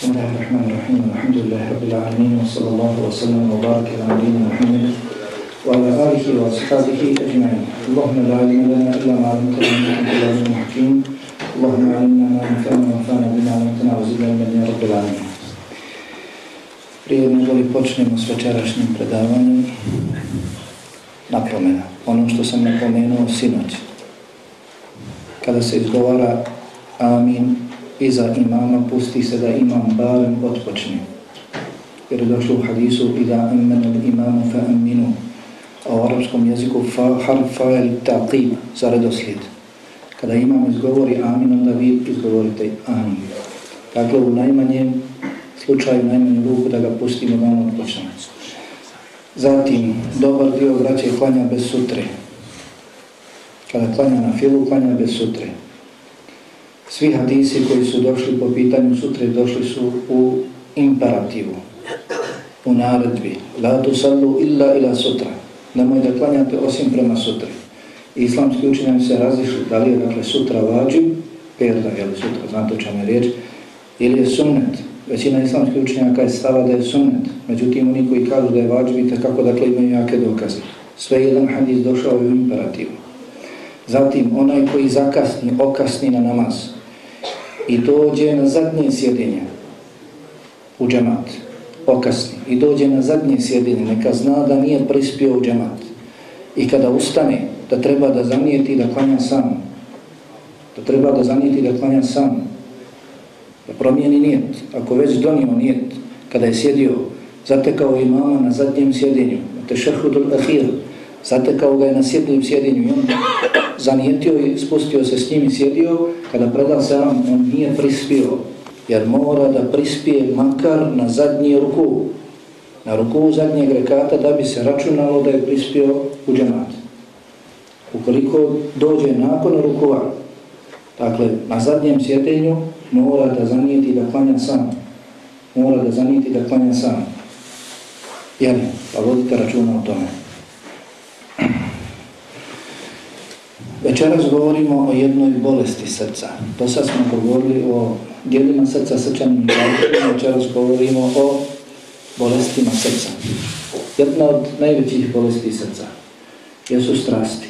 بسم الله الرحمن الرحيم الحمد لله رب العالمين وصلى الله وسلم وبارك على نبينا محمد وعلى آله وأصحابه أجمعين اللهم لا علم لنا إلا ما علمتنا إنك أنت العليم الحكيم اللهم علمنا ما ينفعنا وانفعنا بما علمتنا وزدنا علما يا رب العالمين Prije nego li počnemo s večerašnjim predavanjem, napomena, ono što sam napomenuo sinoć. Kada se izgovara amin, iza imama pusti se da imam barem otpočne. Jer je došlo u hadisu i da imenu imamu fa aminu. A u arapskom jeziku fa, harf fa'el taqib za redoslijed. Kada imam izgovori amin, onda vi izgovorite amin. Dakle, u najmanjem slučaju, najmanju ruku da ga pustimo da on otpočne. Zatim, dobar dio braće klanja bez sutre. Kada klanja na filu, klanja bez sutre. Svi hadisi koji su došli po pitanju sutre došli su u imperativu, u naredbi. La tusallu illa ila sutra. Nemoj da klanjate osim prema sutri. Islamski učenjami se razišli da li je dakle sutra vađib, perda je li sutra, znate o čem je riječ, ili je sunnet. Većina islamskih učenjaka je stava da je sunnet. Međutim, oni koji kažu da je vađib i kako dakle imaju jake dokaze. Sve jedan hadis došao u imperativu. Zatim, onaj koji zakasni, okasni na namaz, i dođe na zadnje sjedinje u džemat, okasni, i dođe na zadnje sjedinje, neka zna da nije prispio u džemat. I kada ustane, da treba da zanijeti da klanja sam, da treba da zanijeti da klanja sam, da promijeni nijet, ako već donio nijet, kada je sjedio, zatekao imama na zadnjem sjedinju, na tešahudul ahir, zatekao ga je na sjednim sjedinju i on zanijetio i spustio se s njim i sjedio, kada preda selam, on nije prispio, jer mora da prispije makar na zadnji ruku, na ruku zadnjeg rekata, da bi se računalo da je prispio u džemat. Ukoliko dođe nakon rukua, dakle, na zadnjem sjedenju, mora da zanijeti da klanja sam. Mora da zanijeti da klanja sam. Jel, pa vodite računa o tome. Večeras govorimo o jednoj bolesti srca. Do sad smo govorili o dijelima srca, srčanim završima. Večeras govorimo o bolestima srca. Jedna od najvećih bolesti srca jesu strasti.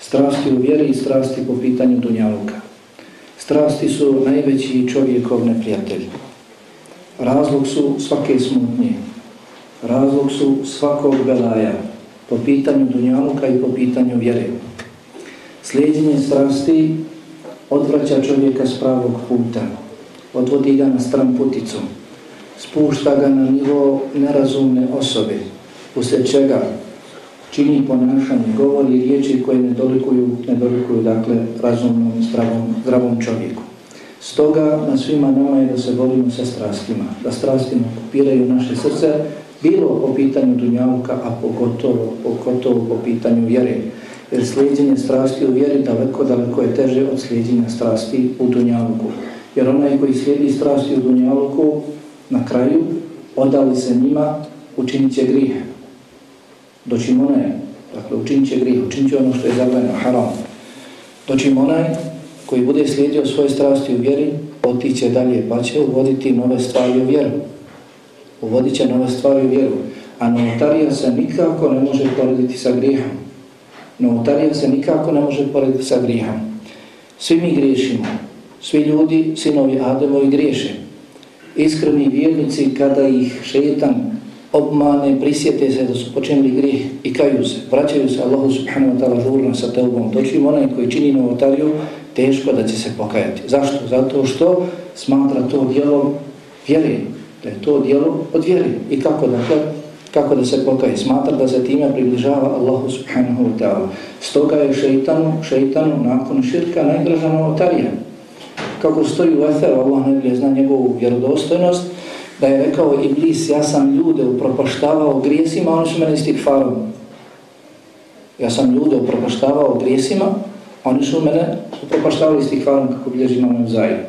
Strasti u vjeri i strasti po pitanju dunjaluka. Strasti su najveći čovjekov neprijatelj. Razlog su svake smutnje. Razlog su svakog belaja po pitanju dunjaluka i po pitanju vjere. Slijedjenje strasti odvraća čovjeka s pravog puta, odvodi ga na stran puticu, spušta ga na nivo nerazumne osobe, usred čega čini ponašanje, govori riječi koje ne dolikuju, ne dolikuju dakle, razumnom, zdravom, zdravom čovjeku. Stoga na svima nama je da se volimo sa strastima, da strastima kopiraju naše srce, bilo po pitanju dunjavka, a pogotovo, pogotovo po pitanju vjere jer slijedjenje strasti u vjeri daleko, daleko je teže od slijedjenja strasti u dunjaluku. Jer onaj koji slijedi strasti u dunjaluku, na kraju, odali se njima, učinit će grije. Doćim onaj, dakle, učinit će grije, učinit će ono što je zabranjeno, haram. Doćim onaj koji bude slijedio svoje strasti u vjeri, otiće dalje, pa će uvoditi nove stvari u vjeru. Uvodit će nove stvari u vjeru. A novotarija se nikako ne može porediti sa grijehom. Novotarija se nikako ne može porediti sa grijehom. Svi mi griješimo. Svi ljudi, sinovi Ademovi griješe. Iskreni vjernici kada ih šetan obmane, prisjete se da su počinili grijeh i kaju se. Vraćaju se Allahu subhanahu wa ta'ala žurno sa teubom. Doći onaj koji čini novotariju, teško da će se pokajati. Zašto? Zato što smatra to djelom vjeri. Da je to djelo od vjere. I kako dakle? Kako da se pokaje, smatra da se time približava Allahu subhanahu wa ta'ala. Stoga je šeitanu, šeitanu nakon širka najdraža novotarija. Kako stoji u etheru, Allah ne zna njegovu vjerodostojnost, da je rekao Iblis, ja sam ljude upropaštavao grijesima, oni su mene istikfarom. Ja sam ljude upropaštavao grijesima, oni su mene upropaštavali istikfarom, kako bilježi imamo zajedno.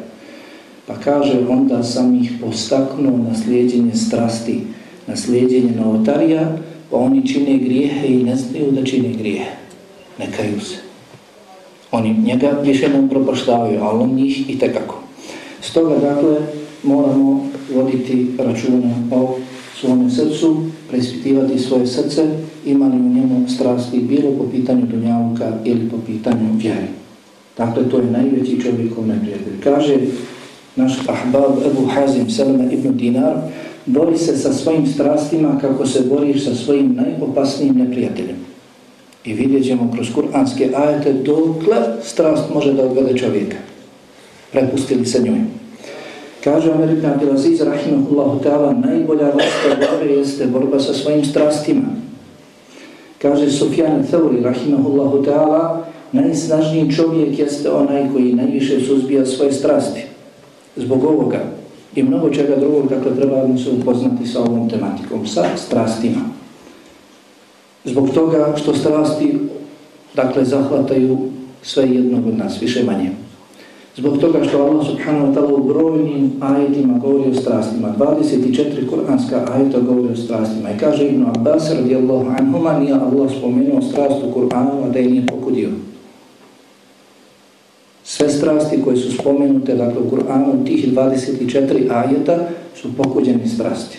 Pa kaže, onda sam ih postaknuo na slijedjenje strasti, naslijedjenje novotarija, pa oni čine grijehe i ne znaju da čine grijehe. Nekaju se. Oni njega više ne upropaštavaju, ali on njih i tekako. Stoga, dakle, moramo voditi računa o svome srcu, preispitivati svoje srce, imali u njemu strasti bilo po pitanju dunjavuka ili po pitanju vjeri. Dakle, to je najveći čovjekov neprijatelj. Kaže naš ahbab Ebu Hazim Selma ibn Dinar, bori se sa svojim strastima kako se boriš sa svojim najopasnijim neprijateljem. I vidjet ćemo kroz kuranske ajete dokle strast može da odvede čovjeka. Prepustili se njoj. Kaže Omer ibn Abdelaziz, rahimahullahu ta'ala, najbolja vrsta borbe jeste borba sa svojim strastima. Kaže Sufjan Thauri, rahimahullahu ta'ala, najsnažniji čovjek jeste onaj koji najviše suzbija svoje strasti. Zbog ovoga i mnogo čega drugog, dakle, treba se upoznati sa ovom tematikom, sa strastima. Zbog toga što strasti, dakle, zahvataju sve jednog od nas, više manje. Zbog toga što Allah subhanahu wa ta'ala u brojnim ajetima govori o strastima. 24 kuranska ajeta govori o strastima. I kaže Ibn Abbas radijallahu anhuma nije Allah spomenuo strast u Kur'anu, a da je nije pokudio. Sve strasti koje su spomenute dakle, u Kur'anu, tih 24 ajeta, su pokuđeni strasti.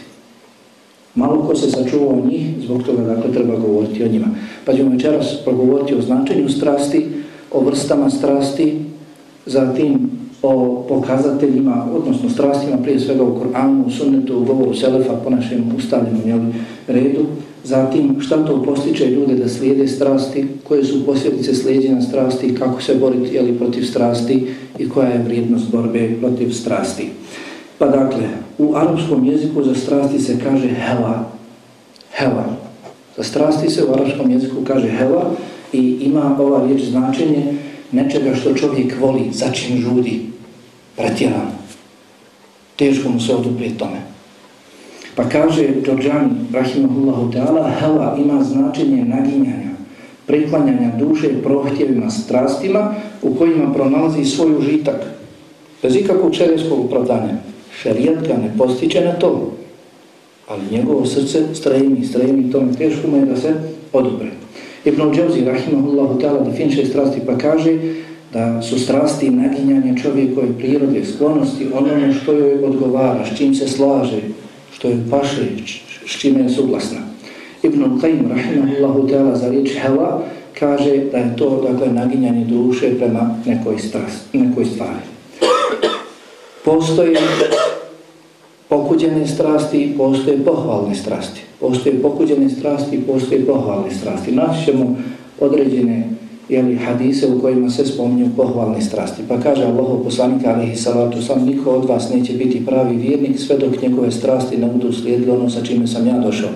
Malo ko se sačuva o njih, zbog toga dakle, treba govoriti o njima. Pa ćemo večeras progovoriti o značenju strasti, o vrstama strasti, zatim o pokazateljima, odnosno strastima, prije svega u Koranu, u sunnetu, u govoru Selefa, po našem ustavljenom jel, redu, zatim šta to postiče ljude da slijede strasti, koje su posljedice slijedjenja strasti, kako se boriti jel, protiv strasti i koja je vrijednost borbe protiv strasti. Pa dakle, u arapskom jeziku za strasti se kaže hela, hela. Za strasti se u arapskom jeziku kaže hela i ima ova riječ značenje nečega što čovjek voli, za čim žudi, pretjerano. Teško mu se odupri tome. Pa kaže Đorđani, rahimahullahu ta'ala, hela ima značenje naginjanja, priklanjanja duše prohtjevima, strastima u kojima pronalazi svoj užitak. Bez ikakvog šerijskog upravdanja. Šerijat ga ne postiče na to. Ali njegovo srce stremi, stremi tome teško mu je da se oduprije. Ibn al-đevzi, rahimahullahu ta'ala, definiše strasti pa kaže da su strasti naginjanje čovjekove prirode, sklonosti, onome što joj odgovara, s čim se slaže, što joj paše, s čime je suglasna. Ibn al-Qaim, rahimahullahu ta'ala, za riječ hela, kaže da je to dakle, naginjanje duše prema nekoj, strast, nekoj stvari. Postoji pokuđene strasti i postoje pohvalne strasti. Postoje pokuđene strasti i postoje pohvalne strasti. Naći ćemo određene jeli, hadise u kojima se spominju pohvalne strasti. Pa kaže Allah poslanik alihi salatu sam, niko od vas neće biti pravi vjernik sve dok njegove strasti ne budu slijedili ono sa čime sam ja došao.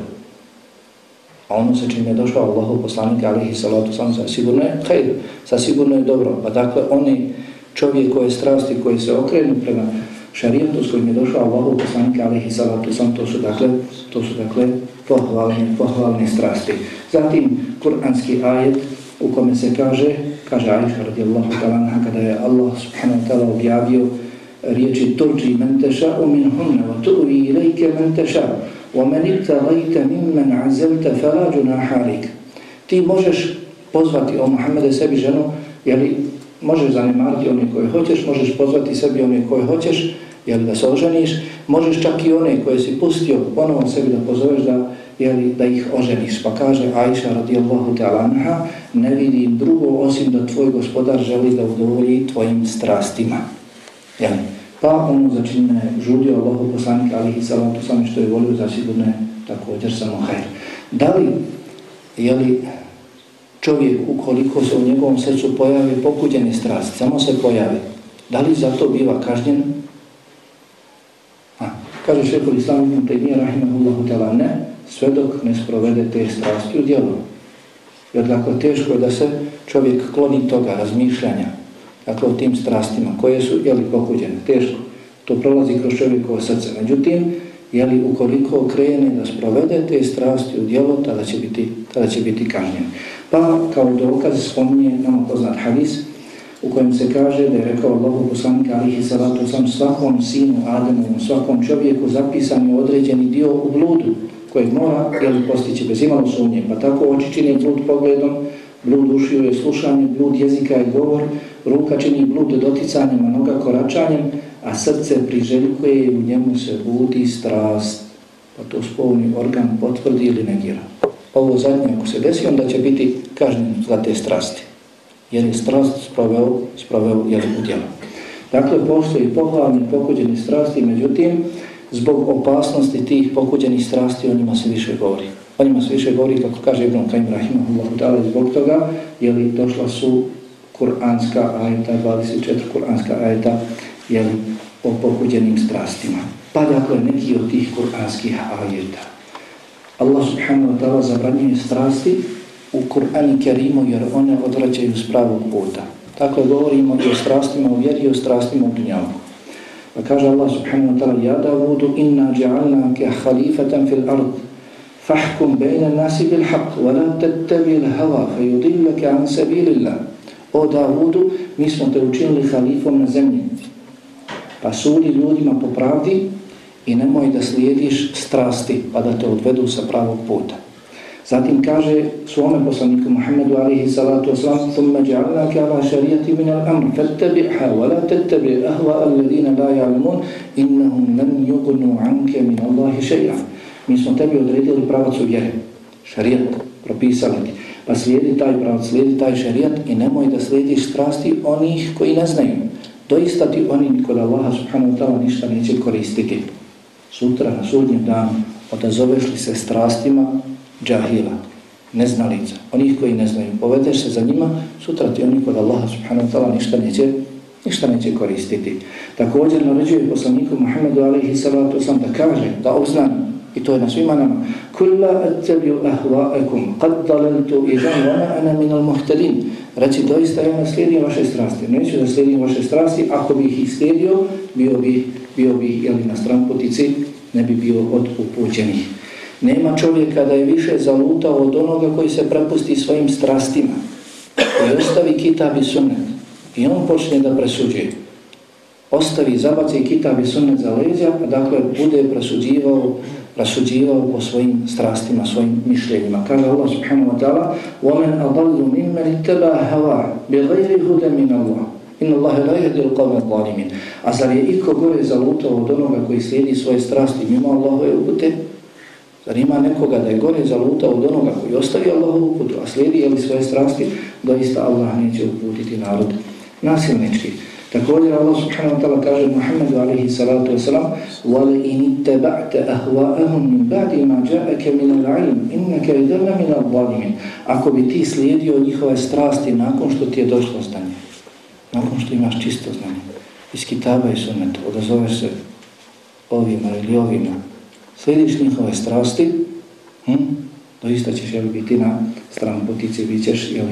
A ono sa čime je došao Allah poslanik alihi salatu sam, sa sigurno je hajde, sa sigurno je dobro. Pa dakle, oni čovjekove strasti koji se okrenu prema šarijatu s kojim je došao Allahu poslanik alihi salatu sam, to su dakle, to su dakle pohvalne, pohvalne strasti. Zatim, kuranski ajet u kome se kaže, kaže Aisha radijallahu ta'ala, kada je Allah subhanahu wa ta'ala objavio riječi turđi men teša u min hunna, wa tu'vi ilajke men teša, wa men ikta lajte min men azelte na halik. Ti možeš pozvati o Muhammede sebi ženu, jeli možeš zanemariti one koje hoćeš, možeš pozvati sebi one koje hoćeš, jel da se oženiš, možeš čak i one koje si pustio ponovo sebi da pozoveš da, jeli, da ih oženiš. Pa kaže Aisha radijallahu ta'ala anha, ne vidim drugo osim da tvoj gospodar želi da udovolji tvojim strastima. Jel? Pa ono za čime žudio Allahu poslanik alihi salatu sami što je volio za sigurno također samo hajr. Da li, jeli, čovjek ukoliko se u njegovom srcu pojavi pokuđene strast, samo se pojavi, da li za to biva kažnjen? A, kaže šekovi islamim te nije rahimahullahu tala, ne, sve dok ne sprovede te strasti u djelu. Jer dakle teško je da se čovjek kloni toga razmišljanja, dakle o tim strastima koje su, jeli, pokuđene, teško. To prolazi kroz čovjekovo srce. Međutim, jeli, ukoliko krene da sprovede te strasti u djelo, tada će biti, tada će biti kažnjen. Pa kao dokaz spominje nam poznat hadis u kojem se kaže da je rekao Allahu poslanik alihi salatu sam svakom sinu Adamu, svakom čovjeku zapisan je određeni dio u bludu kojeg mora jel, postići bez imalo sumnje. Pa tako oči čini blud pogledom, blud ušio je slušanjem, blud jezika je govor, ruka čini blud doticanjem, a noga koračanjem, a srce priželjkuje i u njemu se budi strast, pa to spolni organ potvrdi ili negira. Ovo zadnje ako se desi, onda će biti kažnjen za te strasti, jer je strast sproveo, sproveo jel, u djelu. Dakle, postoji pohvalni pokuđeni strasti, međutim, zbog opasnosti tih pokuđenih strasti o njima se više govori. O njima se više govori, kako kaže Ibn Kajim Rahimahullahu ta'ala, zbog toga, je li došla su kuranska ajeta, 24 kuranska ajeta, je o pokuđenim strastima. Pa dakle, neki od tih kuranskih ajeta. Allah subhanahu wa ta'ala zabranjuje strasti u Kur'anu Kerimu jer one odvraćaju s pravog puta. Dakle, govorimo i o strastima u vjeri i o strastima u dunjavku. Pa kaže Allah subhanahu wa ta'ala Ja Davudu inna ja'alna ke halifatan fil ard fahkum bejna nasi bil haq wa la tettabi hava fe yudillake an sabilillah O Davudu, mi smo te učinili halifom na zemlji. Pa sudi ljudima po pravdi i nemoj da slijediš strasti pa da te odvedu sa pravog puta. Zatim kaže svome poslaniku Muhammedu alihi salatu wasalam ثُمَّ جَعَلْنَاكَ عَلَى شَرِيَةِ مِنَ الْأَمْرِ فَاتَّبِعْهَا وَلَا تَتَّبِعْ أَهْوَاءَ الَّذِينَ لَا يَعْلَمُونَ إِنَّهُمْ لَنْ يُغْنُوا عَنْكَ مِنَ اللَّهِ شَيْعًا Mi smo tebi odredili pravac u vjere, šarijat, propisali ti. Pa slijedi taj pravac, slijedi taj šarijat i nemoj da slijediš strasti onih koji ne znaju. Doista ti oni kod Allaha subhanahu wa ta'ala ništa neće koristiti. Sutra na sudnjem danu odazoveš li se strastima džahila, neznalica, onih koji ne znaju, povedeš se za njima, sutra ti oni kod Allaha subhanahu wa ta'ala ništa neće, ništa neće koristiti. Također naređuje poslaniku Muhammedu alaihi salatu sam da kaže, da obznam, i to je na svima nama, Kulla attabju ahva'akum, qad dalaltu idan vana ana minal muhtadin. Reci, doista ja naslijedim vaše strasti. Neću da slijedim vaše strasti, ako bih ih slijedio, bio bih, bio bih jeli, na stran putici, ne bi bio od upućenih. Nema čovjeka da je više zalutao od onoga koji se prepusti svojim strastima. I ostavi kitab i sunnet. I on počne da presuđuje. Ostavi, zabaci kitab i sunnet za leđa, a dakle bude presuđivao, presuđivao po svojim strastima, svojim mišljenjima. Kaže Allah subhanahu wa ta'ala وَمَنْ أَضَلُّ مِمَّنِ اتَّبَا هَوَا بِغَيْرِ هُدَ مِنَ اللَّهِ إِنَّ اللَّهَ لَا يَهْدِ الْقَوْمَ الظَّالِمِينَ A zar je iko gore zalutao od onoga koji slijedi svoje strasti mimo Allahove upute? Zar ima nekoga da je gore zalutao od onoga koji ostavi Allahovu putu, a slijedi jeli svoje strasti, doista Allah neće uputiti narod nasilnički. Također Allah subhanahu wa ta'ala kaže Muhammedu alaihi salatu wasalam وَلَا إِنِ اتَّبَعْتَ أَهْوَاءَهُمْ مِنْ بَعْدِ مَا جَاءَكَ مِنَ الْعِلْمِ إِنَّكَ إِذَنَ مِنَ الظَّالِمِينَ Ako bi ti slijedio njihove strasti nakon što ti je došlo znanje, nakon što imaš čisto znanje, iz kitaba i sunneta, odazoveš se ovima ili ovima, slediš njihove strasti, hm, doista ćeš jel, biti na stranu potice, bit ćeš jel,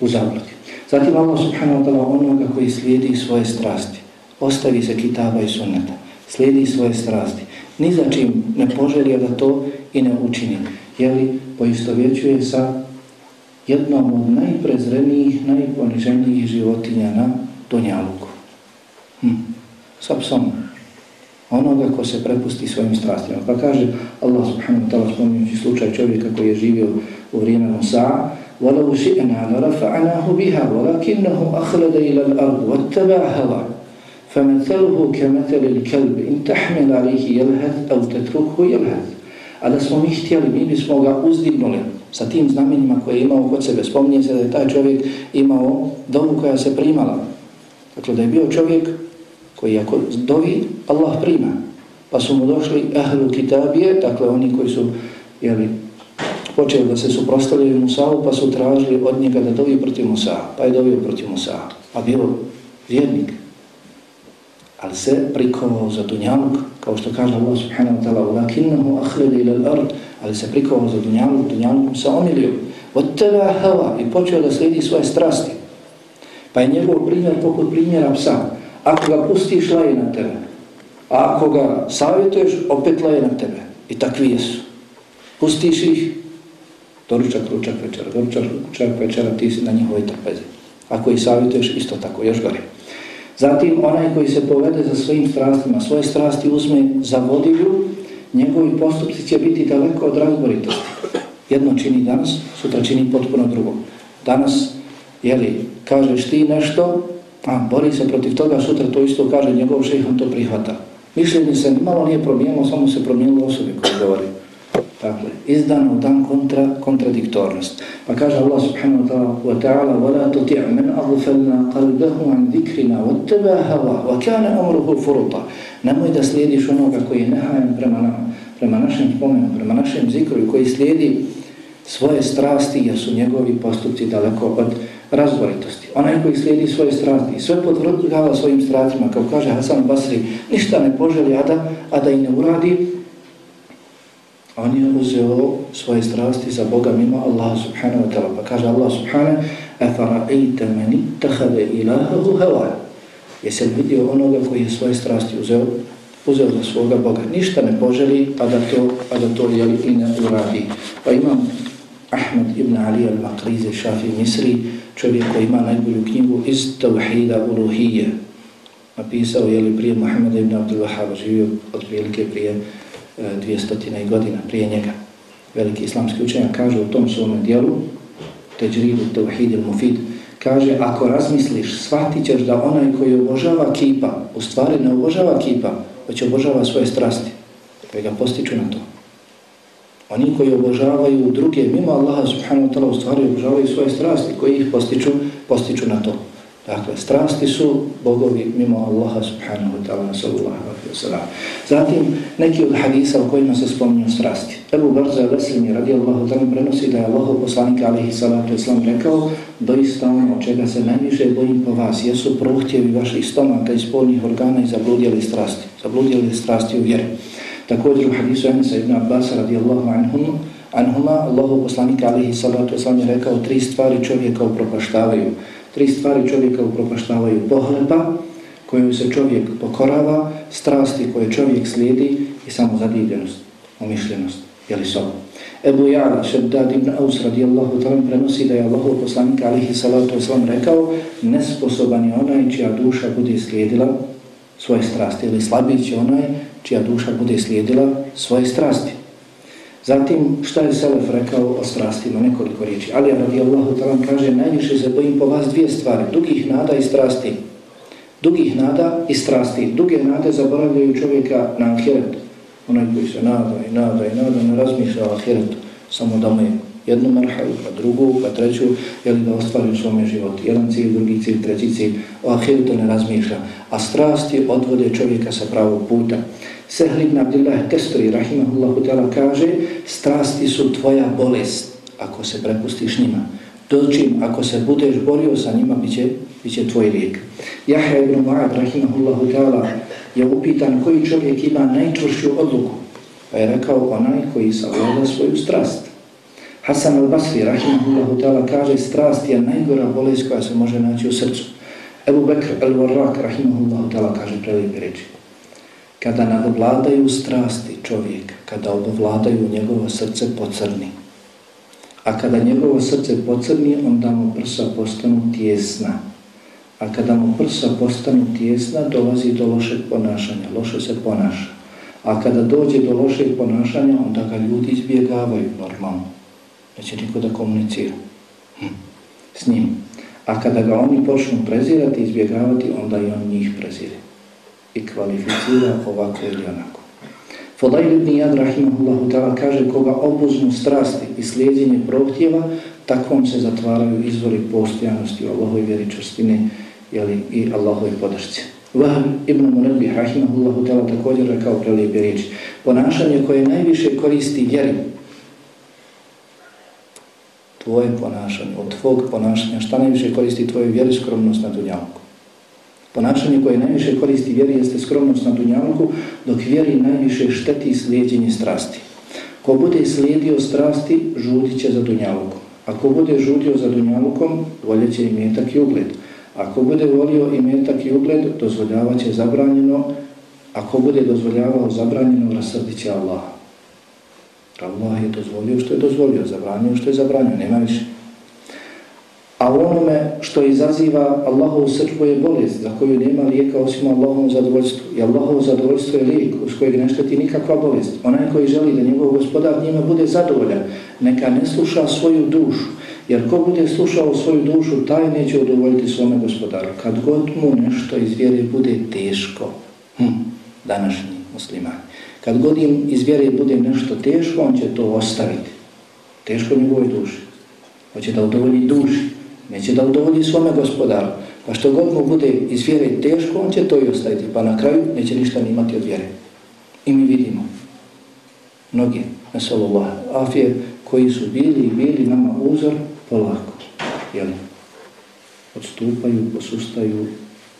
u zabludi. Zatim Allah subhanahu wa ta'ala onoga koji slijedi svoje strasti, ostavi se kitaba i sunneta, slijedi svoje strasti, ni za čim ne poželja da to i ne učini, jeli poistovjećuje sa jednom od najprezrenijih, najponiženijih životinja na Donjaluku. Hm. Sa psom, onoga ko se prepusti svojim strastima. Pa kaže Allah subhanahu wa ta'ala spominjući slučaj čovjeka koji je živio u vrijeme Musa وَلَوْ شِئْنَا لَرَفَعْنَاهُ بِهَا وَلَكِنَّهُ أَخْلَدَ إِلَى الْأَرْضِ وَاتَّبَعْ هَوَى فَمَثَلُهُ كَمَثَلِ الْكَلْبِ إِنْ تَحْمِلْ عَلَيْهِ يَلْهَثْ أَوْ تَتْرُكْهُ يَلْهَثْ A da smo mi htjeli, mi bismo ga uzdignuli sa tim znamenjima koje je imao kod sebe. Spominje se da je taj čovjek imao dovu koja se primala. Dakle, da je bio čovjek koji ako dovi, Allah prima. Pa su mu došli ahlu kitabije, dakle oni koji su jeli, počeli da se suprostavljaju Musa'u, pa su tražili od njega da dovi protiv Musa'a. Pa je dovio protiv Musa'a. Pa bio vjernik Ali se prikovao za dunjaluk, kao što kaže Allah subhanahu wa ta'ala, وَلَكِنَّهُ أَخْلِدِ إِلَى الْأَرْضِ Ali se prikovao za dunjaluk, dunjaluk se omilio. وَتَّبَا هَوَا I počeo da slijedi svoje strasti. Pa je njegov primjer poput primjera psa. Ako ga pustiš, laje na tebe. A ako ga savjetuješ, opet laje na tebe. I takvi jesu. Pustiš ih, doručak, ručak, večera, doručak, ručak, večera, ti si na njihovoj trpezi. Ako ih savjetuješ, isto tako, još gore. Zatim, onaj koji se povede za svojim strastima, svoje strasti uzme za vodilju, njegovi postupci će biti daleko od razboritosti. Jedno čini danas, sutra čini potpuno drugo. Danas, jeli, kažeš ti nešto, A, bori se protiv toga, sutra to isto kaže njegov šejh, on to prihvata. Mišljenje se malo nije promijenilo, samo se promijenilo osobe koje govori. Dakle, izdano dan kontra, kontradiktornost. Pa kaže Allah subhanahu wa ta'ala وَلَا تُتِعْ مَنْ أَغْفَلْنَا قَلْبَهُ عَنْ ذِكْرِنَا وَتَّبَا هَوَا وَكَانَ أَمْرُهُ فُرُطَ Nemoj da slijediš onoga koji je nehajan prema, na, prema našem spomenu, prema našem zikru i koji slijedi svoje strasti jer su njegovi postupci daleko od razboritosti. Onaj koji slijedi svoje strasti, sve potvrđava svojim strastima, kao kaže Hasan Basri, ništa ne poželi, a da, a da i ne uradi, on je uzeo svoje strasti za Boga mimo Allaha subhanahu wa ta'ala. Pa kaže Allah subhanahu, أَفَرَأَيْتَ مَنِ اتَّخَذَ إِلَهَهُ هَوَا Jesi vidio onoga koji je svoje strasti uzeo, uzeo za svoga Boga? Ništa ne poželi, a da to, a da to jeli i ne uradi. Pa imam Ahmed ibn Ali al-Makrize, šafi Misri, čovjek koji ima najbolju knjigu iz Tawhida Uluhije. Napisao je li prije Muhammeda ibn Abdul Wahab, živio od prilike prije e, dvije stotine godina prije njega. Veliki islamski učenjak kaže u tom svom dijelu, Teđridu Tawhid il-Mufid, kaže ako razmisliš, shvatit ćeš da onaj koji obožava kipa, u stvari ne obožava kipa, već obožava svoje strasti, pa ga postiču na to. Oni koji obožavaju druge mimo Allaha subhanahu wa ta'la u stvari obožavaju svoje strasti koji ih postiču, postiču na to. Dakle, strasti su bogovi mimo Allaha subhanahu wa ta'ala sallallahu alaihi wa sallam. Zatim, neki od hadisa u kojima se spominju strasti. Ebu Barza Veslimi radijallahu ta'la prenosi da je Allah poslanika alaihi sallatu islam rekao doista ono od čega se najviše bojim po vas jesu prohtjevi vaših stomaka i spolnih organa i zabludjeli strasti. Zabludjeli strasti u vjeri. Također u hadisu Enesa ibn Abbas radijallahu anhum, anhuma, Allahu poslanika alaihi salatu islam je rekao tri stvari čovjeka upropaštavaju. Tri stvari čovjeka upropaštavaju pohlepa, koju se čovjek pokorava, strasti koje čovjek slijedi i samo zadivljenost, umišljenost, jeli sobom. Ebu Jara, Šeddad ibn Aus radijallahu ta'ala prenosi da je Allahov poslanika alihi salatu wasalam rekao nesposoban je onaj čija duša bude slijedila svoje strasti ili slabiji će onaj čija duša bude slijedila svoje strasti. Zatim, šta je Selef rekao o strastima, nekoliko riječi. Ali radijallahu talan kaže, najviše se bojim po vas dvije stvari, dugih nada i strasti. Dugih nada i strasti. Duge nade zaboravljaju čovjeka na ahiretu. Onaj koji se nada i nada i nada ne razmišlja o ahiretu, samo da mu je jednu marhalu, pa drugu, pa treću, jel da ostvari u svome životu. Jedan cilj, drugi cilj, treći cilj, o ahiretu ne razmišlja. A strasti odvode čovjeka sa pravog puta. Sehl ibn Abdillah Testuri, rahimahullahu ta'ala, kaže strasti su tvoja bolest ako se prepustiš njima. Doćim, ako se budeš borio sa njima, bit će, bit će tvoj lijek. Jahja ibn Mu'ad, rahimahullahu ta'ala, je upitan koji čovjek ima najčvršću odluku. Pa je rekao onaj koji savlada svoju strast. Hasan al-Basri, rahimahullahu ta'ala, kaže strast je najgora bolest koja se može naći u srcu. Ebu Bekr al-Warrak, rahimahullahu ta'ala, kaže prelijepi reči. Kada nadvladaju strasti čovjeka, kada obvladaju njegovo srce pocrni, a kada njegovo srce pocrni, onda mu prsa postanu tjesna. A kada mu prsa postanu tjesna, dolazi do lošeg ponašanja, loše se ponaša. A kada dođe do lošeg ponašanja, onda ga ljudi izbjegavaju normalno neće niko da komunicira hm. s njim. A kada ga oni počnu prezirati i izbjegavati, onda i on njih prezire i kvalificira ovako ili onako. Fodajl ibn Jad, rahimahullahu ta'ala, kaže koga obuznu strasti i slijedjenje prohtjeva, takvom se zatvaraju izvori postojanosti u Allahoj vjeričostine jeli, i Allahove podršci. Vahab ibn Munabih, rahimahullahu ta'ala, također rekao prelijepe riječi. Ponašanje koje najviše koristi vjeri, tvoje ponašanje, od tvog ponašanja, šta najviše koristi tvoje vjeri, skromnost na dunjavku. Ponašanje koje najviše koristi vjeri jeste skromnost na dunjalku, dok vjeri najviše šteti slijedjenje strasti. Ko bude slijedio strasti, žudit će za dunjalku. Ako bude žudio za dunjavkom, voljet će i metak i ugled. Ako bude volio i metak i ugled, dozvoljavat će zabranjeno. Ako bude dozvoljavao zabranjeno, rasrdit će Allah. Allah je dozvolio što je dozvolio, zabranio što je zabranio, nema više. A onome što izaziva Allahovu srčbu je bolest za koju nema lijeka osim Allahovom zadovoljstvu. I Allahovo zadovoljstvo je lijek uz kojeg ne šteti nikakva bolest. Onaj koji želi da njegov gospodar njima bude zadovoljan, neka ne sluša svoju dušu. Jer ko bude slušao svoju dušu, taj neće udovoljiti svome gospodaru. Kad god mu nešto iz vjere bude teško, hm, današnji muslimani, kad god im iz vjere bude nešto teško, on će to ostaviti. Teško njegove duši. Hoće da udovolji duši neće da udovolji svome gospodaru. Pa što god mu bude iz vjere teško, on će to i ostaviti. Pa na kraju neće ništa nimati od vjere. I mi vidimo mnogi, nesalullah, afije, koji su bili i bili nama uzor polako. Jel? Odstupaju, posustaju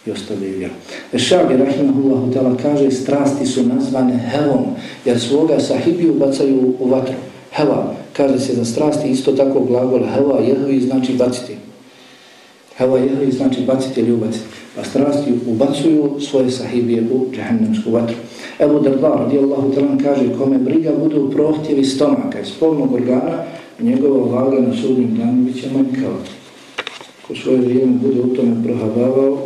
i ostavljaju vjeru. Ešabi, rahimahullahu tala, kaže, strasti su nazvane hevom, jer svoga sahibiju bacaju u vatru. Heva, kaže se za strasti, isto tako glagol heva, jehovi znači baciti. Heva jehli znači baciti ili ubaciti. Pa strasti ubacuju svoje sahibije u džahnemsku vatru. Ebu Darda radijallahu talan kaže kome briga budu prohtjevi stomaka i spolnog organa, njegova vaga na sudnim danu bit će manjkava. Ko svoje vrijeme bude u tome prohabavao,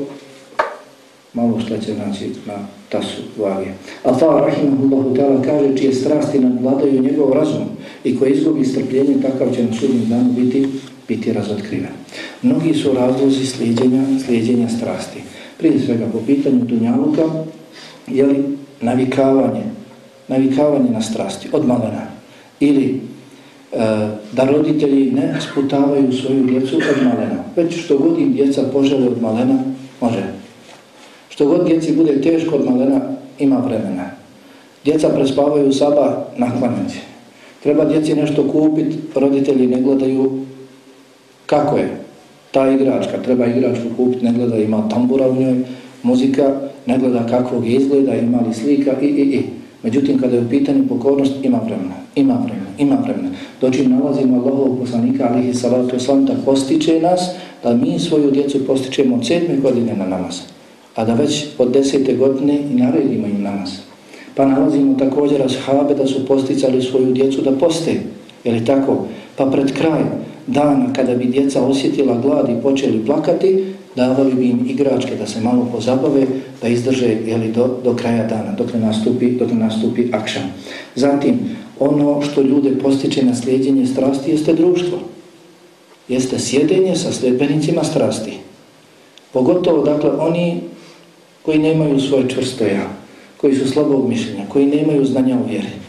malo šta će naći na tasu vage. Al-Fa rahimahullahu ta'ala kaže čije strasti nadvladaju njegov razum i koji izgubi strpljenje, takav će na sudnim danu biti biti razotkriven. Mnogi su razlozi slijedjenja, slijedjenja strasti. Prije svega po pitanju Dunjaluka, je li navikavanje, navikavanje na strasti od malena ili e, da roditelji ne sputavaju svoju djecu od malena. Već što god im djeca požele od malena, može. Što god djeci bude teško od malena, ima vremena. Djeca prespavaju saba na hlanjaci. Treba djeci nešto kupiti, roditelji ne gledaju Kako je? Ta igračka, treba igračku kupiti, ne gleda ima tambura u njoj, muzika, ne gleda kakvog izgleda, ima li slika i, i, i. Međutim, kada je u pitanju pokornost, ima vremena, ima vremena, ima vremena. Doći nalazimo Allahov poslanika, alihi salatu islam, da postiče nas, da mi svoju djecu postičemo od sedme godine na namaz, a da već od desete godine i naredimo im namaz. Pa nalazimo također ashabe da su posticali svoju djecu da poste, je li tako? Pa pred kraj, dana kada bi djeca osjetila glad i počeli plakati, davali bi im igračke da se malo pozabave, da izdrže jeli, do, do kraja dana, dok ne nastupi, dok ne nastupi akšan. Zatim, ono što ljude postiče na slijedjenje strasti jeste društvo. Jeste sjedenje sa sljedbenicima strasti. Pogotovo, dakle, oni koji nemaju svoje čvrsto ja, koji su slabog mišljenja, koji nemaju znanja u vjeri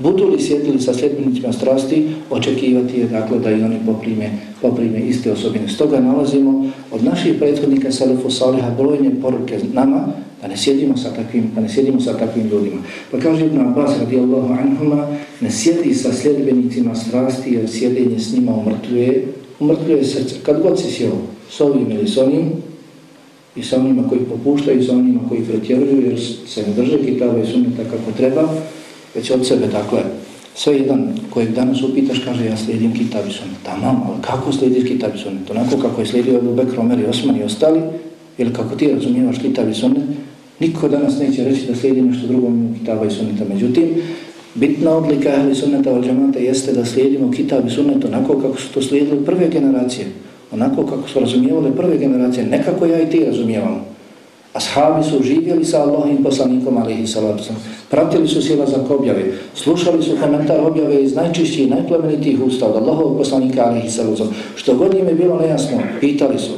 budu li sjedili sa sljedbenicima strasti, očekivati je dakle da i oni poprime, poprime iste osobine. Stoga nalazimo od naših prethodnika Selefu Saliha brojne poruke nama da ne sjedimo sa takvim, da ne sjedimo sa takvim ljudima. Pa kaže Ibn Abbas radijallahu anhuma, ne sjedi sa sljedbenicima strasti jer sjedenje s njima umrtljuje, umrtljuje srce. Kad god si sjeo s ovim ili s onim, i sa onima koji popuštaju, i sa onima koji pretjeruju, jer se ne drže kitava i sunnita kako treba, već od sebe, dakle, sve jedan kojeg danas upitaš kaže ja slijedim kitab i sunnet. Ono, tamam, ali kako slijediš kitab i sunnet? Ono, onako kako je slijedio Abu Bekr, Omer i Osman i ostali, ili kako ti razumijevaš kitab i sunnet, ono, niko danas neće reći da slijedi nešto drugo mimo kitaba i sunneta. Međutim, bitna odlika ahli sunneta od džamata jeste da slijedimo kitab i sunnet onako kako su to slijedili prve generacije. Onako kako su razumijevali prve generacije, nekako ja i ti razumijevamo. Ashabi su živjeli sa Allahim poslanikom alihi salatu sam. Pratili su silazak objave. Slušali su komentar objave iz najčišćih i najplemenitih usta od Allahovog poslanika alihi salatu sam. Što god im je bilo nejasno, pitali su.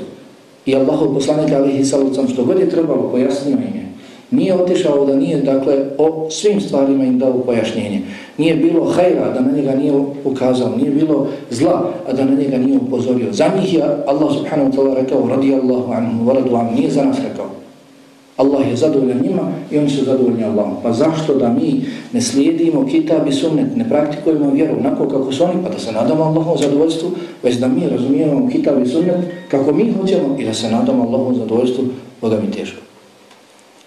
I Allahov poslanika alihi salatu sam. Što god je trebalo, pojasnio im je. Nije otišao da nije, dakle, o svim stvarima im dao pojašnjenje. Nije bilo hajra da na njega nije ukazao. Nije bilo zla, a da na njega nije upozorio. Za njih je Allah subhanahu wa ta'ala rekao, radijallahu anhu, varadu anhu, nije za nas rekao. Allah je zadovoljan njima i oni su zadovoljni Allahom. Pa zašto da mi ne slijedimo kitab i sunnet, ne praktikujemo vjeru onako kako su oni, pa da se nadamo Allahom zadovoljstvu, već da mi razumijemo kitab i sunnet kako mi hoćemo i da se nadamo Allahom zadovoljstvu, Boga mi teško.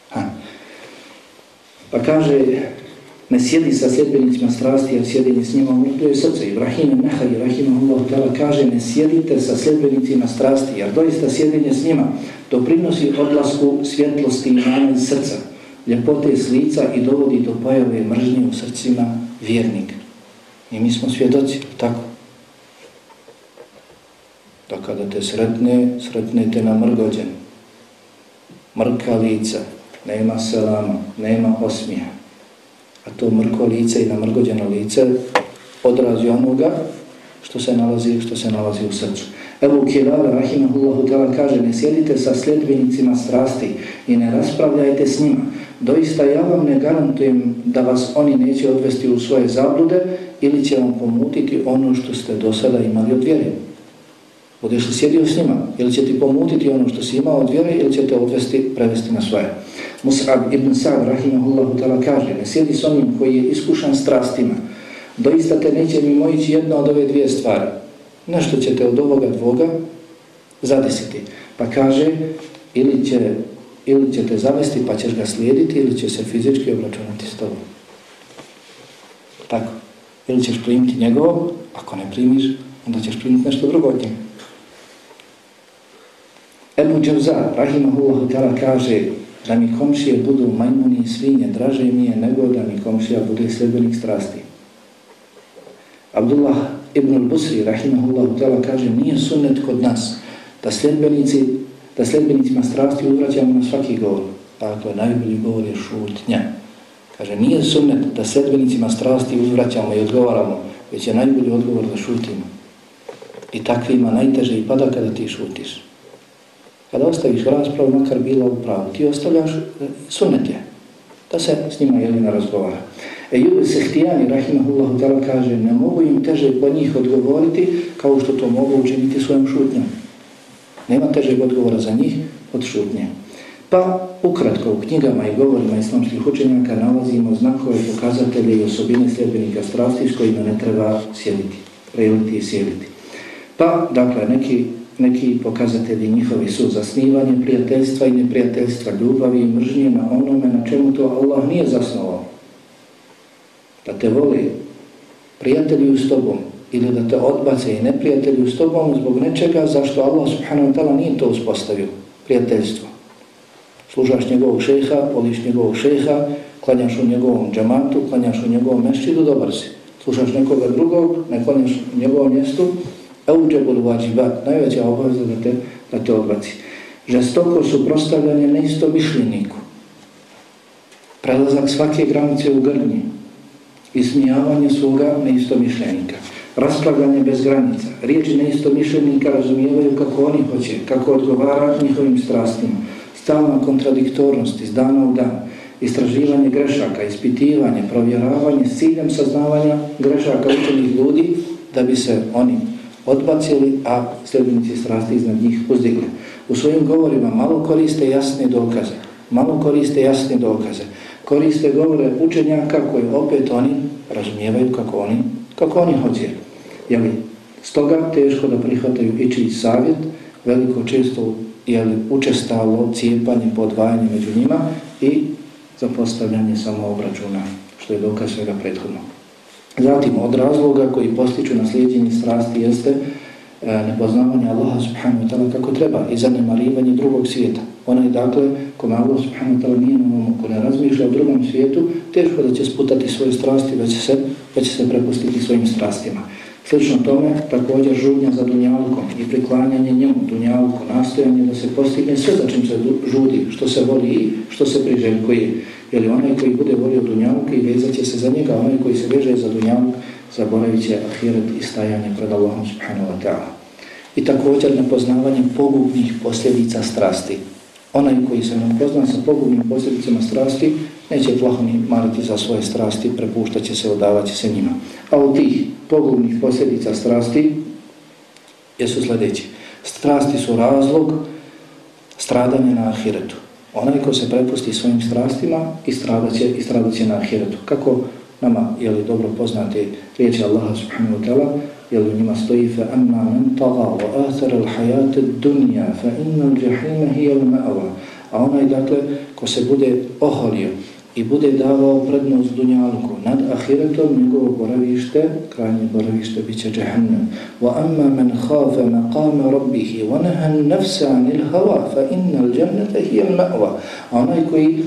Ha. Pa kaže, ne sjedi sa sljedbenicima strasti, jer sjedini s njima umrtuje srce. Ibrahim Nehaj, Ibrahim Allah kaže, ne sjedite sa sljedbenicima strasti, jer doista sjedinje s njima doprinosi odlasku svjetlosti imana iz srca, ljepote s lica i dovodi do pojave mržnje u srcima vjernika. I mi smo svjedoci, tako. da kada te sretne, sretnete na mrgođen. Mrka lica, nema selama, nema osmija. A to mrko lice i namrgođeno lice odrazi onoga što se nalazi, što se nalazi u srcu. Ebu Kirala, rahimahullahu ta'ala, kaže ne sjedite sa sljedbenicima strasti i ne raspravljajte s njima. Doista ja vam ne garantujem da vas oni neće odvesti u svoje zablude ili će vam pomutiti ono što ste do sada imali od vjere. Budeš li sjedio s njima, ili će ti pomutiti ono što si imao od vjere ili će te odvesti, prevesti na svoje. Mus'ab ibn Sa'd, rahimahullahu ta'ala, kaže ne sjedi s onim koji je iskušan strastima. Doista te neće mi ići jedna od ove dvije stvari nešto će te od ovoga dvoga zadesiti. Pa kaže, ili će, ili će te zavesti pa ćeš ga slijediti, ili će se fizički obračunati s tobom. Tako. Ili ćeš primiti njegovo, ako ne primiš, onda ćeš primiti nešto drugo od njega. Ebu Džavza, rahimahullahu ta'ala, kaže da mi komšije budu majmuni i svinje, draže mi je nego da mi komšija bude sljedbenik strasti. Abdullah Ibn al-Busri, rahimahullahu ta'ala, kaže nije sunnet kod nas da sljedbenici, da sljedbenicima strasti uzvraćamo na svaki govor. Dakle, najbolji govor je šutnja. Kaže, nije sunnet da sljedbenicima strasti uzvraćamo i odgovaramo, već je najbolji odgovor da šutimo. I takvima najteže i pada kada ti šutiš. Kada ostaviš raspravu, makar bila u pravu, ti ostavljaš e, da se s njima jelina razgovara. Ejub Sehtijani, rahimahullahu ta'ala, kaže ne mogu im teže po njih odgovoriti kao što to mogu učiniti svojom šutnjom. Nema težeg odgovora za njih od šutnje. Pa ukratko u knjigama i govorima islamskih učenjaka nalazimo znakove, pokazatelje i osobine sljedbenika strasti s kojima ne treba sjediti, preliti i sjediti. Pa, dakle, neki, neki pokazatelji njihovi su zasnivanje prijateljstva i neprijateljstva, ljubavi i mržnje na onome na čemu to Allah nije zasnovao da te voli prijatelju s tobom ili da te odbace i neprijatelju s tobom zbog nečega zašto Allah subhanahu wa ta'ala nije to uspostavio, prijateljstvo. Služaš njegovog šeha, voliš njegovog šeha, klanjaš u njegovom džamatu, klanjaš u njegovom mešćidu, dobar si. Slušaš nekoga drugog, ne klanjaš u njegovom mjestu, euđebul vađibat, najveća obaveza da te, da te odbaci. Žestoko suprostavljanje neisto mišljeniku. Prelazak svake granice u grnji, ismijavanje svoga neistomišljenika, raspravljanje bez granica, riječi neistomišljenika razumijevaju kako oni hoće, kako odgovara njihovim strastima, stalna kontradiktornost iz dana u dan, istraživanje grešaka, ispitivanje, provjeravanje s ciljem saznavanja grešaka učenih ljudi da bi se oni odbacili, a sljedbenici strasti iznad njih uzdigli. U svojim govorima malo koriste jasne dokaze, malo koriste jasne dokaze, koriste govore učenjaka koje opet oni razumijevaju kako oni, kako oni hoće. Jeli, stoga teško da prihvataju ići savjet, veliko često jeli, učestalo cijepanje, podvajanje među njima i zapostavljanje samoobračuna, što je dokaz svega prethodnog. Zatim, od razloga koji postiču na slijedjenje strasti jeste e, nepoznavanje Allaha subhanahu wa ta'ala kako treba i zanemarivanje drugog svijeta. Onaj dakle, kome Allah subhanahu wa ta'ala nije na ovom, ko ne razmišlja o drugom svijetu, teško da će sputati svoje strasti, da će se, da će se prepustiti svojim strastima. Slično tome, također žudnja za dunjalkom i priklanjanje njemu dunjalku, nastojanje da se postigne sve za čim se žudi, što se voli i što se priželjkuje. Jer onaj koji bude volio dunjavke i vezat će se za njega, onaj koji se veže za dunjavke, zaboravit će ahiret i stajanje pred Allahom subhanahu wa ta'ala. I također nepoznavanje pogubnih posljedica strasti. Onaj koji se ne pozna sa pogubnim posljedicama strasti, neće plaho ni mariti za svoje strasti, prepuštat će se, odavat će se njima. A od tih pogubnih posljedica strasti jesu sljedeći. Strasti su razlog stradanja na ahiretu. Onaj ko se prepusti svojim strastima i stradaće, i stradaće na ahiretu. Kako nama je li dobro poznate riječi Allaha subhanahu wa ta'ala je li u njima stoji fa amma man taga wa athara al hayat ad dunya fa inna al jahima hiya al ma'wa a onaj dakle ko se bude oholio i bude davao prednost dunjalku nad ahiretom njegovo boravište krajnje boravište bit će džahannam. wa amma man khafa maqama rabbih wa naha an-nafsa 'anil hawa fa innal jannata hiya al ma'wa a onaj koji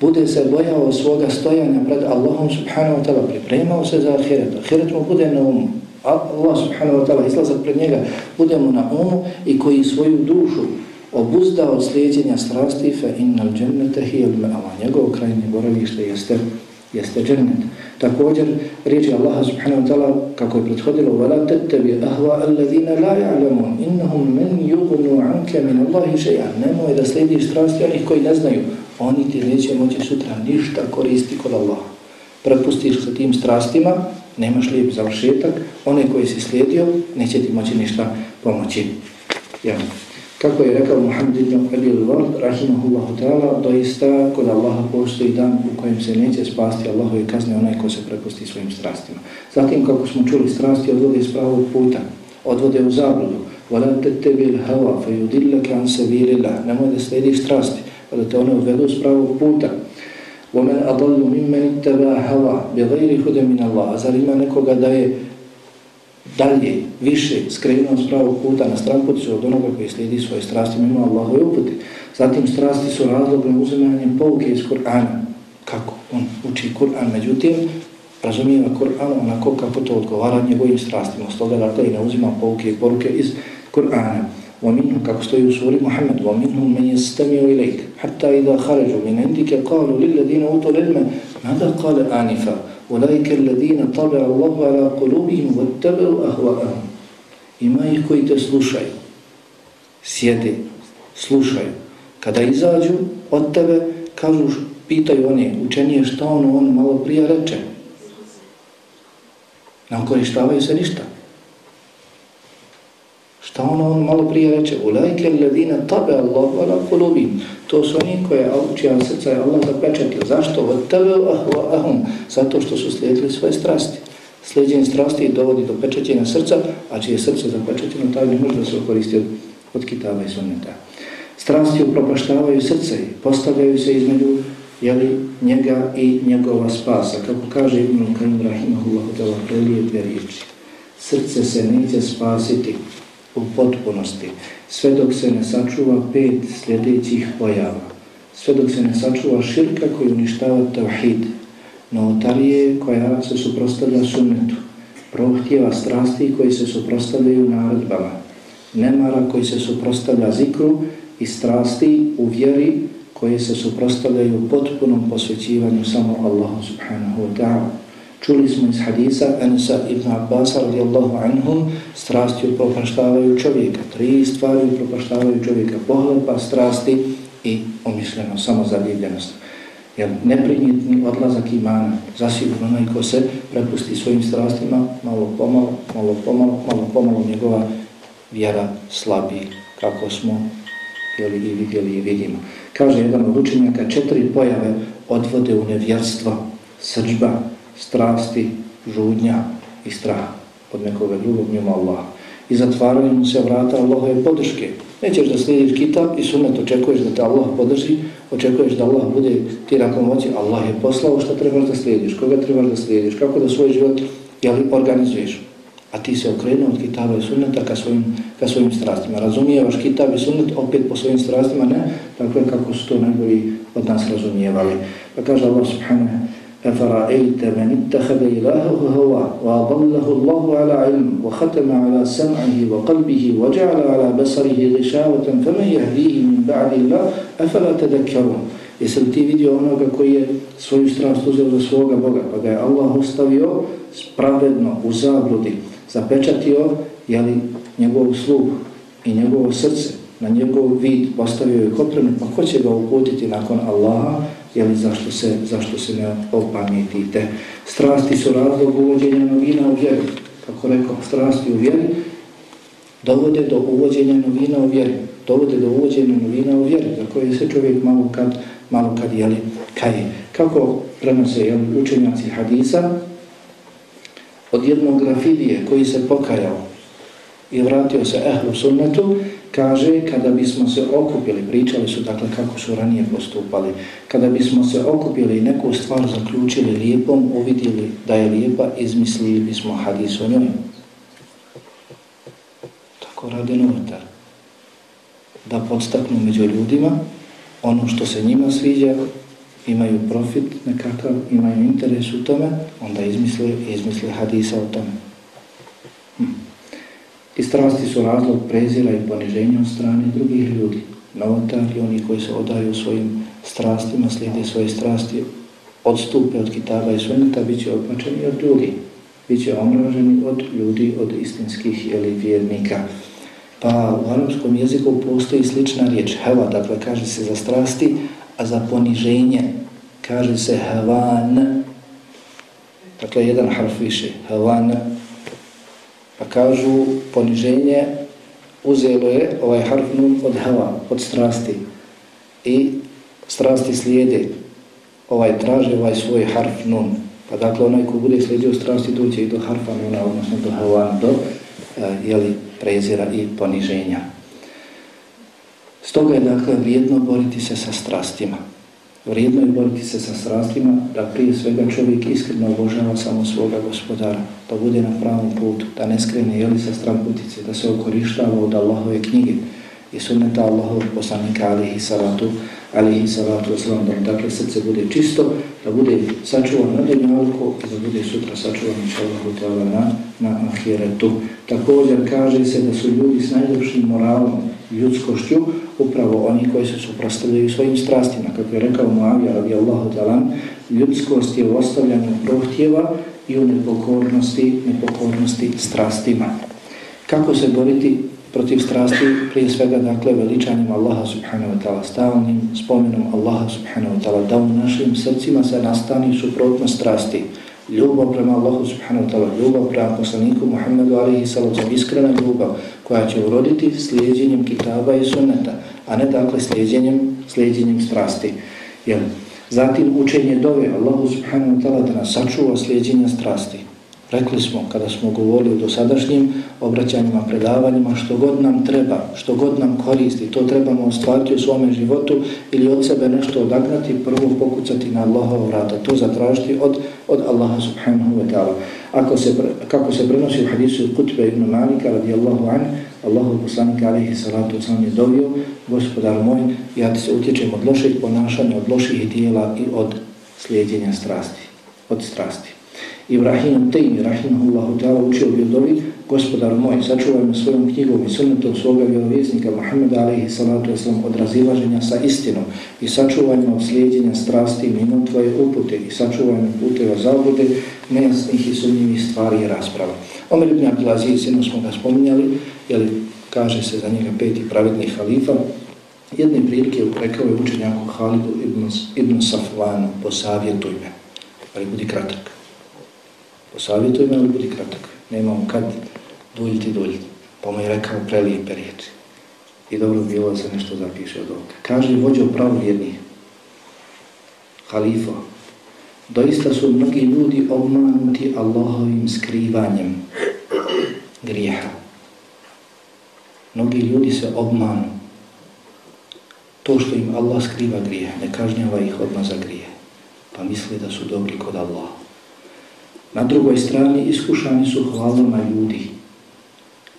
bude se bojao svoga stojanja pred Allahom subhanahu wa ta'ala, pripremao se za ahiret, ahiret mu bude na umu, Allah subhanahu wa ta'ala izlazak pred njega bude mu na umu i koji svoju dušu obuzda od slijedjenja strasti fe innal džennete hijel me'ala. Njegovo krajnje boravište jeste, jeste džennet. Također, riječi Allaha subhanahu wa ta'ala, kako je prethodilo, وَلَا تَتَّبِ أَهْوَا الَّذِينَ لَا يَعْلَمُونَ إِنَّهُمْ مَنْ يُغُنُوا عَنْكَ مِنَ اللَّهِ شَيْعًا Nemoj da slijediš strasti onih koji ne znaju. Oni ti neće moći sutra ništa koristi kod Allaha. Prepustiš sa tim strastima, nemaš lijep završetak, one koji si slijedio, neće ti moći ništa pomoći. Ja. Kako je rekao Muhammed ibn Abil Vard, rahimahullahu ta'ala, doista kod Allaha postoji dan u kojem se neće spasti Allahove kazne onaj ko se prepusti svojim strastima. Zatim, kako smo čuli, strasti odvode iz pravog puta, odvode u zabludu. وَلَا تَتَّبِ الْهَوَا فَيُدِلَّكَ عَنْ سَبِيلِ اللَّهِ Nemoj da slediš strasti, pa da te one odvedu iz pravog puta. وَمَنْ أَضَلُّ مِمَّنِ اتَّبَا هَوَا بِغَيْرِ هُدَ مِنَ اللَّهِ Zar ima nekoga da je dalje, više skrenuo s pravog puta na stran puticu od onoga koji slijedi svoje strasti mimo Allahove uputi. Zatim strasti su razlogom uzimanjem pouke iz Kur'ana. Kako? On uči Kur'an, međutim, razumijeva Kur'an onako kako to odgovara njegovim strastima. Stoga dakle i ne uzima pouke i poruke iz Kur'ana. ومنهم kako stoji u suri Muhammed ومنهم من يستمع إليك حتى إذا خرجوا من عندك قالوا للذين أوتوا العلم ماذا قال آنفا Olajke ledina tabe Allahu ala kolubihim vatabel ahva'am. Ima ih koji te slušaju, sjede, slušaju. Kada izađu od tebe, kažu, pitaju oni, učenije što ono, on malo prije reče. Nakorištavaju se ništa. Šta ono on malo prije reče? Ulajke ledine tabe Allahu ala kulubim. To su oni koje čija srca je Allah zapečatio. Zašto? Od tebe ahum. Zato što su slijedili svoje strasti. Slijedjenje strasti dovodi do pečetjenja srca, a čije srce zapečetjeno, taj ne može da se koristi od, od kitaba i sunneta. Strasti upropaštavaju srce i postavljaju se između jeli, njega i njegova spasa. Kako kaže Ibn Kajim Rahimahullahu tala prelijepe riječi. Srce se neće spasiti u potpunosti, sve dok se ne sačuva pet sljedećih pojava. Sve dok se ne sačuva širka koji uništava tevhid, novotarije koja se suprostavlja sunnetu, prohtjeva strasti koji se suprostavljaju naredbama, nemara koji se suprostavlja zikru i strasti u vjeri koje se suprostavljaju potpunom posvećivanju samo Allahu subhanahu wa ta'ala. Čuli smo iz hadisa Anasa ibn Abbas radijallahu anhum strasti upropaštavaju čovjeka. Tri stvari upropaštavaju čovjeka. Pohlepa, strasti i umišljeno, samozadivljenost. Jer neprinjetni odlazak imana zasigurno onaj ko se prepusti svojim strastima malo pomalo, malo pomalo, malo pomalo njegova vjera slabi kako smo jeli i vidjeli i vidimo. Kaže jedan od učenjaka, četiri pojave odvode u nevjerstvo, srđba, strasti, žudnja i strah od nekoga drugog njima Allaha. I zatvaraju mu se vrata Allahove podrške. Nećeš da slijediš kitab i sunet očekuješ da te Allah podrži, očekuješ da Allah bude ti nakon moći, Allah je poslao što trebaš da slijediš, koga trebaš da slijediš, kako da svoj život jeli, organizuješ. A ti se okrenuo od kitaba i sunneta ka svojim, ka svojim strastima. Razumijevaš kitab i sunnet opet po svojim strastima, ne? Tako je kako su to najbolji od nas razumijevali. Pa kaže Allah subhanahu أفرأيت من اتخذ إلهه هواه وأضله الله على علم وختم على سمعه وقلبه وجعل على بصره غشاوة فمن يهديه من بعد الله أفلا تذكرون Jesi li ti vidio onoga koji je svoju strast uzeo za svoga Boga, pa ga je Allah ostavio spravedno u zabludi, zapečatio jeli, njegov sluh i njegovo srce, na njegov vid postavio je koprenu, pa ko će ga uputiti nakon Allaha, Jeli zašto se, zašto se ne opamjetite. Strasti su razlog uvođenja novina u vjeru. Kako rekao, strasti u vjeru dovode do uvođenja novina u vjeru. Dovode do uvođenja novina u vjeru, za koje se čovjek malo kad, malo kad jeli, kaje. Kako prenose jeli, učenjaci hadisa, od jednog grafidije koji se pokajao i vratio se ehlu sunnetu, kaže kada bismo se okupili, pričali su dakle kako su ranije postupali, kada bismo se okupili i neku stvar zaključili lijepom, uvidjeli da je lijepa, izmislili bismo hadis o njoj. Tako radi novitar. Da podstaknu među ljudima ono što se njima sviđa, imaju profit nekakav, imaju interes u tome, onda izmisle, izmisle hadisa o tome. Hm strasti su razlog prezira i poniženja od strane drugih ljudi. Novotari, oni koji se odaju svojim strastima, slijede svoje strasti, odstupe od kitaba i suneta, bit će odmačeni od ljudi. Biće omraženi od ljudi, od istinskih ili vjernika. Pa u aramskom jeziku postoji slična riječ, heva, dakle kaže se za strasti, a za poniženje kaže se havan. Dakle, jedan harf više, hevan, Pa kažu poniženje uzelo je ovaj harf nun od hava, od strasti. I strasti slijede, ovaj traže ovaj svoj harf nun. Pa dakle, onaj ko bude slijedio strasti, doće i do harfa nuna, odnosno do hava, do e, uh, jeli, prezira i poniženja. Stoga je dakle vrijedno boriti se sa strastima. Vrijedno je boriti se sa strastima da prije svega čovjek iskreno obožava samo svoga gospodara, da bude na pravom putu, da ne skrene jeli sa stramputice, da se okorištava od Allahove knjige i sunneta Allahovog poslanika alihi salatu, alihi salatu oslam, da dakle srce bude čisto, da bude sačuvan na denjalku i da bude sutra sačuvan inša Allahu na, na ahiretu. Također kaže se da su ljudi s najljepšim moralom, ljudskošću, upravo oni koji se suprostavljaju svojim strastima. Kako je rekao Muavija radijallahu talan, ljudskost je u ostavljanju prohtjeva i u nepokornosti, nepokornosti strastima. Kako se boriti protiv strasti? Prije svega, dakle, veličanjem Allaha subhanahu wa ta'ala, stalnim spomenom Allaha subhanahu wa ta'ala, da u našim srcima se nastani suprotno strasti ljubav prema Allahu subhanahu wa ta'ala, ljubav prema poslaniku Muhammedu alihi sallam, iskrena ljubav koja će uroditi slijedjenjem kitaba i sunneta, a ne dakle slijedjenjem, slijedjenjem strasti. Jel? Zatim učenje dove Allahu subhanahu wa ta'ala da nas sačuva slijedjenja strasti. Rekli smo, kada smo govorili o dosadašnjim obraćanjima, predavanjima, što god nam treba, što god nam koristi, to trebamo ostvariti u svome životu ili od sebe nešto odagnati, prvo pokucati na Allahova vrata, to zatražiti od, od Allaha subhanahu wa ta'ala. Ako se, kako se prenosi u hadisu Kutbe ibn Malika radijallahu an, Allahu poslanika alihi salatu sam je dovio, gospodar moj, ja ti se utječem od loših ponašanja, od loših dijela i od slijedjenja strasti, od strasti. Ibrahim Tejmi, rahimahullahu ta'ala, učio bi od Gospodaru moj, sačuvaj me svojom knjigom i sunnetom svoga vjerovjesnika Muhammeda alaihi salatu islam od razilaženja sa istinom i sačuvaj me od slijedjenja strasti mimo tvoje upute i sačuvaj me puteva zabude nejasnih i sumnjivih stvari i rasprava. Omer ibn Abdelaziz, jedno smo ga spominjali, jer kaže se za njega peti pravedni halifa, jedne prilike rekao je učenjaku Halidu ibn, ibn Safvanu, posavjetuj me, ali budi kratak. Posavjetuj me, ali budi kratak. Nemam kad duljiti, duljiti. Pa mu je rekao prelijepe riječi. I dobro bilo da se nešto zapiše od ovoga. Kaže vođo pravovjednih, halifa, doista su mnogi ljudi obmanuti Allahovim skrivanjem grijeha. Mnogi ljudi se obmanu. To što im Allah skriva grije, ne kažnjava ih odmah za grije. Pa misle da su dobri kod Allaha. Na drugoj strani iskušani su hvalama ljudi.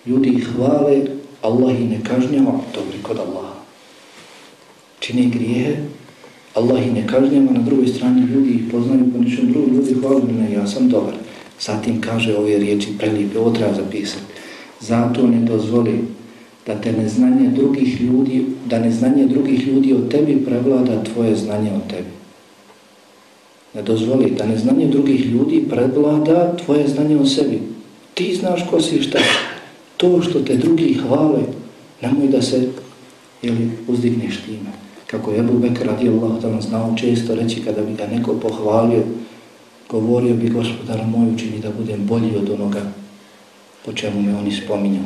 Ljudi ih hvale, Allah ih ne kažnjava, dobri kod Allaha. Čini grijehe, Allah ih ne kažnjava, na drugoj strani ljudi ih poznaju po ničem drugom, ljudi hvale me, ja sam dobar. Zatim kaže ove riječi prelijepe, ovo treba zapisati. Zato ne dozvoli da te neznanje drugih ljudi, da neznanje drugih ljudi o tebi prevlada tvoje znanje o tebi ne dozvoli da neznanje drugih ljudi prevlada tvoje znanje o sebi. Ti znaš ko si šta. To što te drugi hvale, nemoj da se jeli, uzdigneš time. Kako je Ebu Bekr radi Allah tamo znao često reći kada bi ga neko pohvalio, govorio bi gospodara moj učini da budem bolji od onoga po čemu me oni spominju.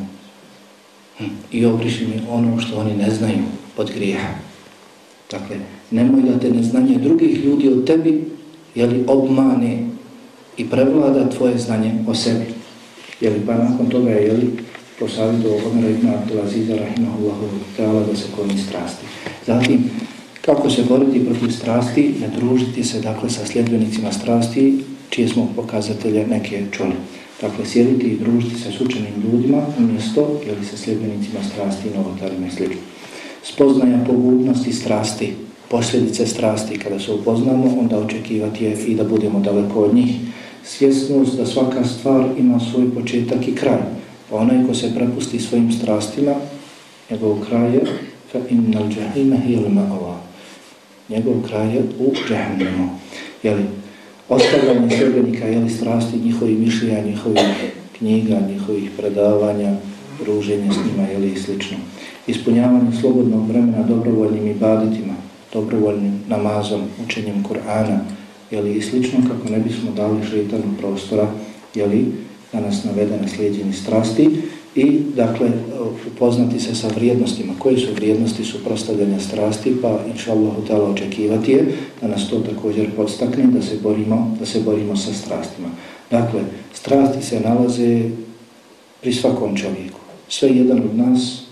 Hm. I obriši mi ono što oni ne znaju pod grijeha. Dakle, nemoj da te neznanje drugih ljudi od tebi jeli, obmane i prevlada tvoje znanje o sebi. Jeli, pa nakon toga je jeli, posavito Omera ibn Abdelaziza rahimahullahu ta'ala da se koni strasti. Zatim, kako se boriti protiv strasti, ne družiti se dakle sa sljedbenicima strasti, čije smo pokazatelje neke čuli. Dakle, sjediti i družiti se s učenim ljudima umjesto ili sa sljedbenicima strasti, novotarima i sl. Spoznaja pogubnosti strasti, posljedice strasti. Kada se upoznamo, onda očekivati je i da budemo daleko od njih. Svjesnost da svaka stvar ima svoj početak i kraj. Pa onaj ko se prepusti svojim strastima, njegov kraj je fa innal jahima hiya al-ma'wa. Njegov kraj je u džehennemu. Je li ostavljanje sredbenika, je li strasti, njihovi mišljenja, njihovih knjiga, njihovih predavanja, druženje s njima, jeli, i slično. Ispunjavanje slobodnog vremena dobrovoljnim ibaditima, dobrovoljnim namazom, učenjem Kur'ana, jeli, i slično, kako ne bismo dali šeitanu prostora, je li da nas navede na slijedjeni strasti i, dakle, upoznati se sa vrijednostima. Koje su vrijednosti suprostavljanja strasti, pa, inša Allah, htjela očekivati je da nas to također podstakne, da se borimo, da se borimo sa strastima. Dakle, strasti se nalaze pri svakom čovjeku. Sve jedan od nas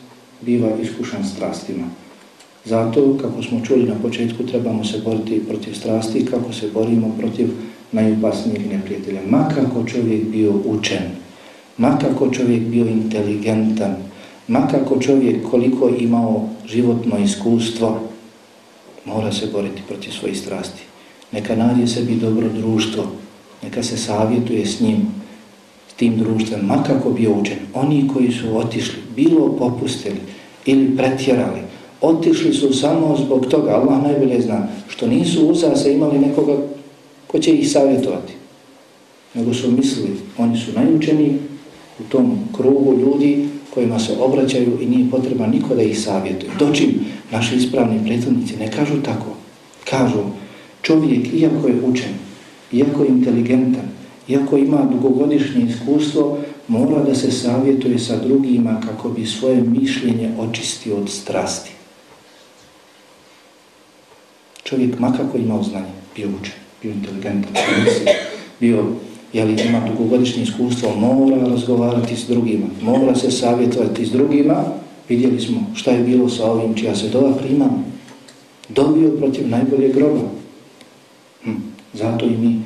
biva iskušan strastima. Zato, kako smo čuli na početku, trebamo se boriti protiv strasti, kako se borimo protiv najopasnijeg neprijatelja. Makako čovjek bio učen, makako čovjek bio inteligentan, makako čovjek koliko imao životno iskustvo, mora se boriti protiv svojih strasti. Neka nađe sebi dobro društvo, neka se savjetuje s njim, s tim društvom, makako bio učen. Oni koji su otišli, bilo popustili ili pretjerali, otišli su samo zbog toga, Allah najbolje zna, što nisu uza se imali nekoga ko će ih savjetovati. Nego su mislili, oni su najučeniji u tom krugu ljudi kojima se obraćaju i nije potreba niko da ih savjetuje. Dočim naši ispravni prethodnici ne kažu tako. Kažu, čovjek, iako je učen, iako je inteligentan, iako ima dugogodišnje iskustvo, mora da se savjetuje sa drugima kako bi svoje mišljenje očistio od strasti. Čovjek makako imao znanje, bio učen, bio inteligentan, bio, jeli ima dugogodišnje iskustvo, mora razgovarati s drugima, mora se savjetovati s drugima. Vidjeli smo šta je bilo sa ovim čija se dova primam. Dobio protiv najbolje groba. Hm. Zato i mi,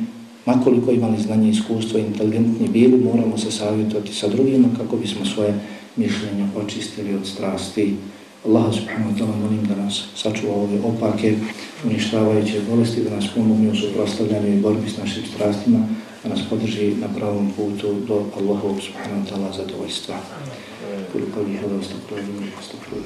makoliko imali znanje iskustvo inteligentni bili, moramo se savjetovati sa drugima kako bismo svoje mišljenje očistili od strasti. Allah subhanahu wa ta'ala molim da nas sačuva ove opake, uništavajuće bolesti, da nas pomogne u suprostavljanju i borbi s našim strastima, da nas podrži na pravom putu do Allahovog subhanahu wa ta'ala zadovoljstva. Koliko li hada ostakrovi, ostakrovi.